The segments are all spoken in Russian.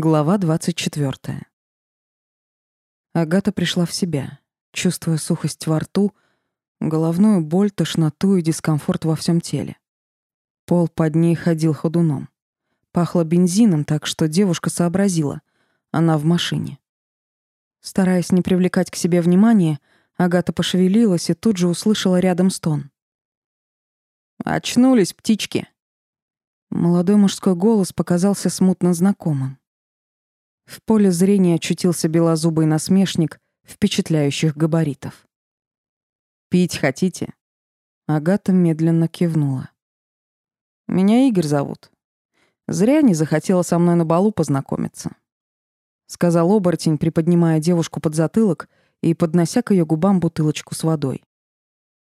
Глава 24. Агата пришла в себя, чувствуя сухость во рту, головную боль, тошноту и дискомфорт во всем теле. Пол под ней ходил ходуном. Пахло бензином, так что девушка сообразила. Она в машине. Стараясь не привлекать к себе внимания, Агата пошевелилась и тут же услышала рядом стон. «Очнулись, птички!» Молодой мужской голос показался смутно знакомым. В поле зрения очутился белозубый насмешник впечатляющих габаритов. «Пить хотите?» Агата медленно кивнула. «Меня Игорь зовут. Зря не захотела со мной на балу познакомиться», — сказал оборотень, приподнимая девушку под затылок и поднося к ее губам бутылочку с водой.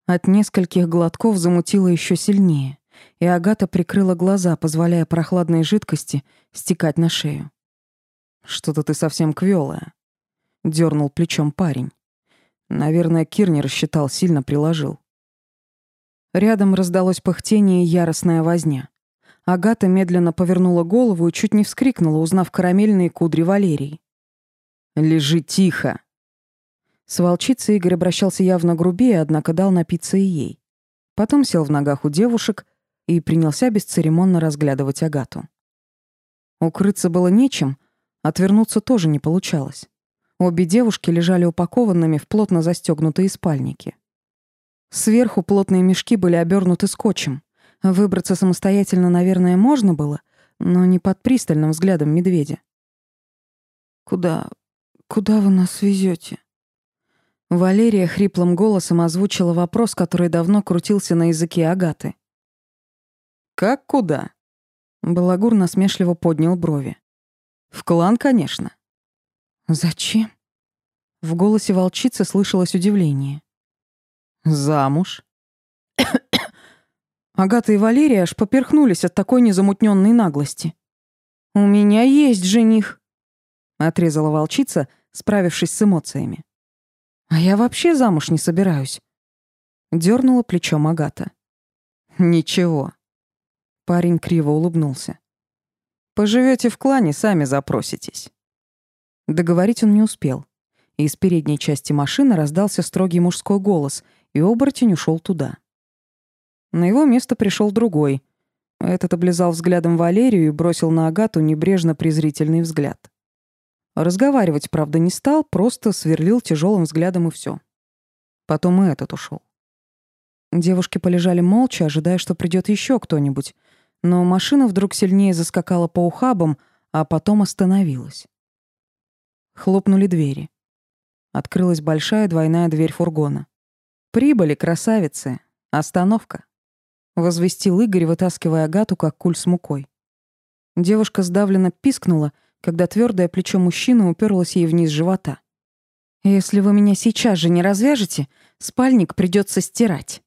От нескольких глотков замутило еще сильнее, и Агата прикрыла глаза, позволяя прохладной жидкости стекать на шею. Что-то ты совсем квёлая. Дёрнул плечом парень. Наверное, Кир не рассчитал, сильно приложил. Рядом раздалось пыхтение и яростная возня. Агата медленно повернула голову и чуть не вскрикнула, узнав карамельные кудри Валерии. «Лежи тихо!» С волчицей Игорь обращался явно грубее, однако дал напиться и ей. Потом сел в ногах у девушек и принялся бесцеремонно разглядывать Агату. Укрыться было нечем, Отвернуться тоже не получалось. Обе девушки лежали упакованными в плотно застегнутые спальники. Сверху плотные мешки были обернуты скотчем. Выбраться самостоятельно, наверное, можно было, но не под пристальным взглядом медведя. «Куда... куда вы нас везете? Валерия хриплым голосом озвучила вопрос, который давно крутился на языке Агаты. «Как куда?» Балагур насмешливо поднял брови. В клан, конечно. Зачем? В голосе волчицы слышалось удивление. Замуж. Агата и Валерия аж поперхнулись от такой незамутненной наглости. «У меня есть жених», — отрезала волчица, справившись с эмоциями. «А я вообще замуж не собираюсь», — дернула плечом Агата. «Ничего». Парень криво улыбнулся. Поживете в клане, сами запроситесь». Договорить он не успел. Из передней части машины раздался строгий мужской голос, и оборотень ушел туда. На его место пришел другой. Этот облизал взглядом Валерию и бросил на Агату небрежно-презрительный взгляд. Разговаривать, правда, не стал, просто сверлил тяжелым взглядом и все. Потом и этот ушел. Девушки полежали молча, ожидая, что придет еще кто-нибудь, но машина вдруг сильнее заскакала по ухабам, а потом остановилась. Хлопнули двери. Открылась большая двойная дверь фургона. «Прибыли, красавицы! Остановка!» — возвестил Игорь, вытаскивая Агату, как куль с мукой. Девушка сдавленно пискнула, когда твердое плечо мужчины уперлось ей вниз живота. «Если вы меня сейчас же не развяжете, спальник придется стирать».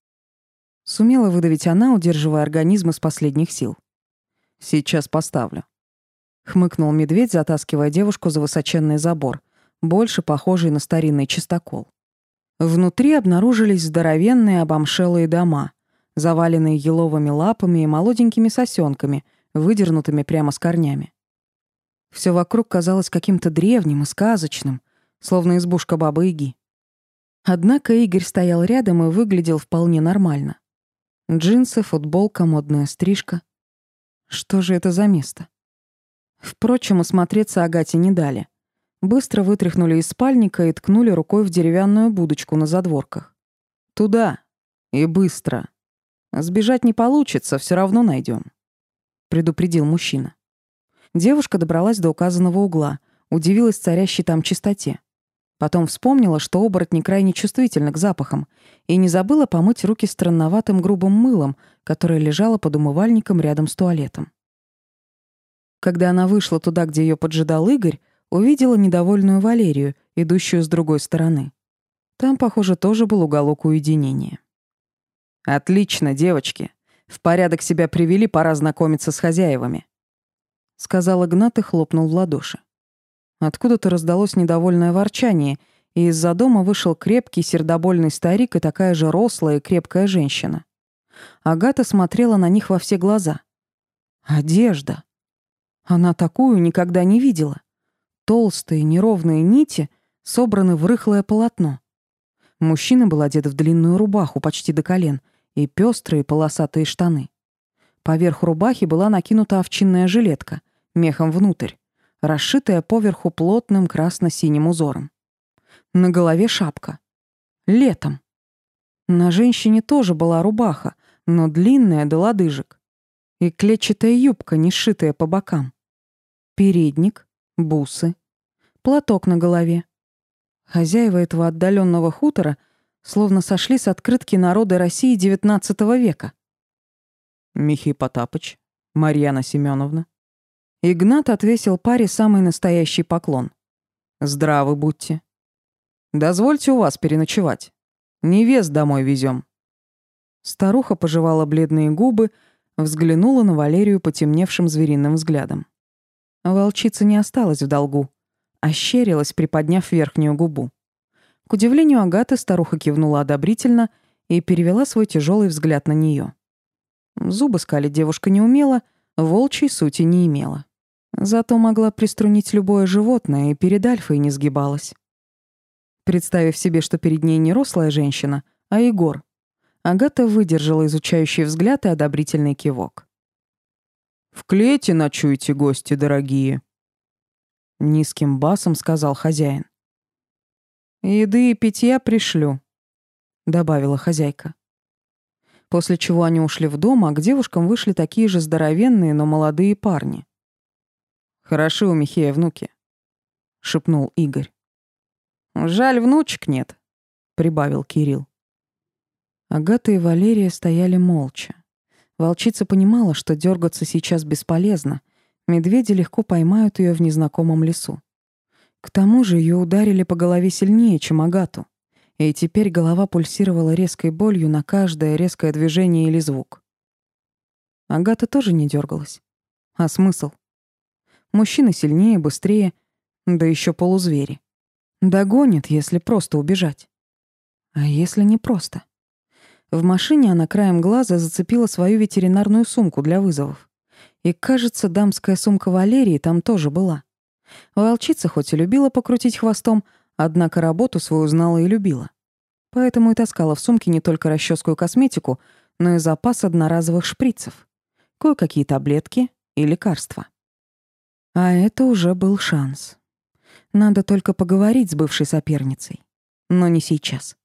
Сумела выдавить она, удерживая организм из последних сил. «Сейчас поставлю», — хмыкнул медведь, затаскивая девушку за высоченный забор, больше похожий на старинный чистокол. Внутри обнаружились здоровенные обомшелые дома, заваленные еловыми лапами и молоденькими сосенками, выдернутыми прямо с корнями. Все вокруг казалось каким-то древним и сказочным, словно избушка бабы-яги. Однако Игорь стоял рядом и выглядел вполне нормально. Джинсы, футболка, модная стрижка. Что же это за место? Впрочем, осмотреться Агате не дали. Быстро вытряхнули из спальника и ткнули рукой в деревянную будочку на задворках. «Туда. И быстро. Сбежать не получится, все равно найдем, предупредил мужчина. Девушка добралась до указанного угла, удивилась царящей там чистоте. Потом вспомнила, что оборотни крайне чувствительны к запахам, и не забыла помыть руки странноватым грубым мылом, которое лежало под умывальником рядом с туалетом. Когда она вышла туда, где ее поджидал Игорь, увидела недовольную Валерию, идущую с другой стороны. Там, похоже, тоже был уголок уединения. «Отлично, девочки. В порядок себя привели, пора знакомиться с хозяевами», — сказал Игнат и хлопнул в ладоши. Откуда-то раздалось недовольное ворчание, и из-за дома вышел крепкий сердобольный старик и такая же рослая и крепкая женщина. Агата смотрела на них во все глаза. Одежда. Она такую никогда не видела. Толстые неровные нити собраны в рыхлое полотно. Мужчина был одет в длинную рубаху почти до колен и пестрые полосатые штаны. Поверх рубахи была накинута овчинная жилетка, мехом внутрь, расшитая поверху плотным красно-синим узором. На голове шапка. Летом. На женщине тоже была рубаха, но длинная до лодыжек. И клетчатая юбка, не сшитая по бокам. Передник, бусы, платок на голове. Хозяева этого отдаленного хутора словно сошли с открытки народа России XIX века. Михей Потапыч, Марьяна Семеновна. Игнат отвесил паре самый настоящий поклон. Здравы будьте. Дозвольте у вас переночевать. Невест домой везем. Старуха пожевала бледные губы, взглянула на Валерию потемневшим звериным взглядом. Волчица не осталась в долгу, ощерилась, приподняв верхнюю губу. К удивлению Агаты старуха кивнула одобрительно и перевела свой тяжелый взгляд на нее. Зубы скалить девушка не умела, волчьей сути не имела. Зато могла приструнить любое животное и перед Альфой не сгибалась. Представив себе, что перед ней не рослая женщина, а Егор, Агата выдержала изучающий взгляд и одобрительный кивок. «В клете ночуйте, гости дорогие», — низким басом сказал хозяин. «Еды и питья пришлю», — добавила хозяйка. После чего они ушли в дом, а к девушкам вышли такие же здоровенные, но молодые парни. «Хороши у Михея внуки», — шепнул Игорь. «Жаль, внучек нет», — прибавил Кирилл. Агата и Валерия стояли молча. Волчица понимала, что дергаться сейчас бесполезно. Медведи легко поймают ее в незнакомом лесу. К тому же ее ударили по голове сильнее, чем Агату. И теперь голова пульсировала резкой болью на каждое резкое движение или звук. Агата тоже не дергалась. А смысл? Мужчины сильнее, быстрее, да еще полузвери. Догонит, если просто убежать. А если не просто? В машине она краем глаза зацепила свою ветеринарную сумку для вызовов. И, кажется, дамская сумка Валерии там тоже была. Волчица хоть и любила покрутить хвостом, однако работу свою знала и любила. Поэтому и таскала в сумке не только расческу и косметику, но и запас одноразовых шприцев, кое-какие таблетки и лекарства. А это уже был шанс. Надо только поговорить с бывшей соперницей. Но не сейчас.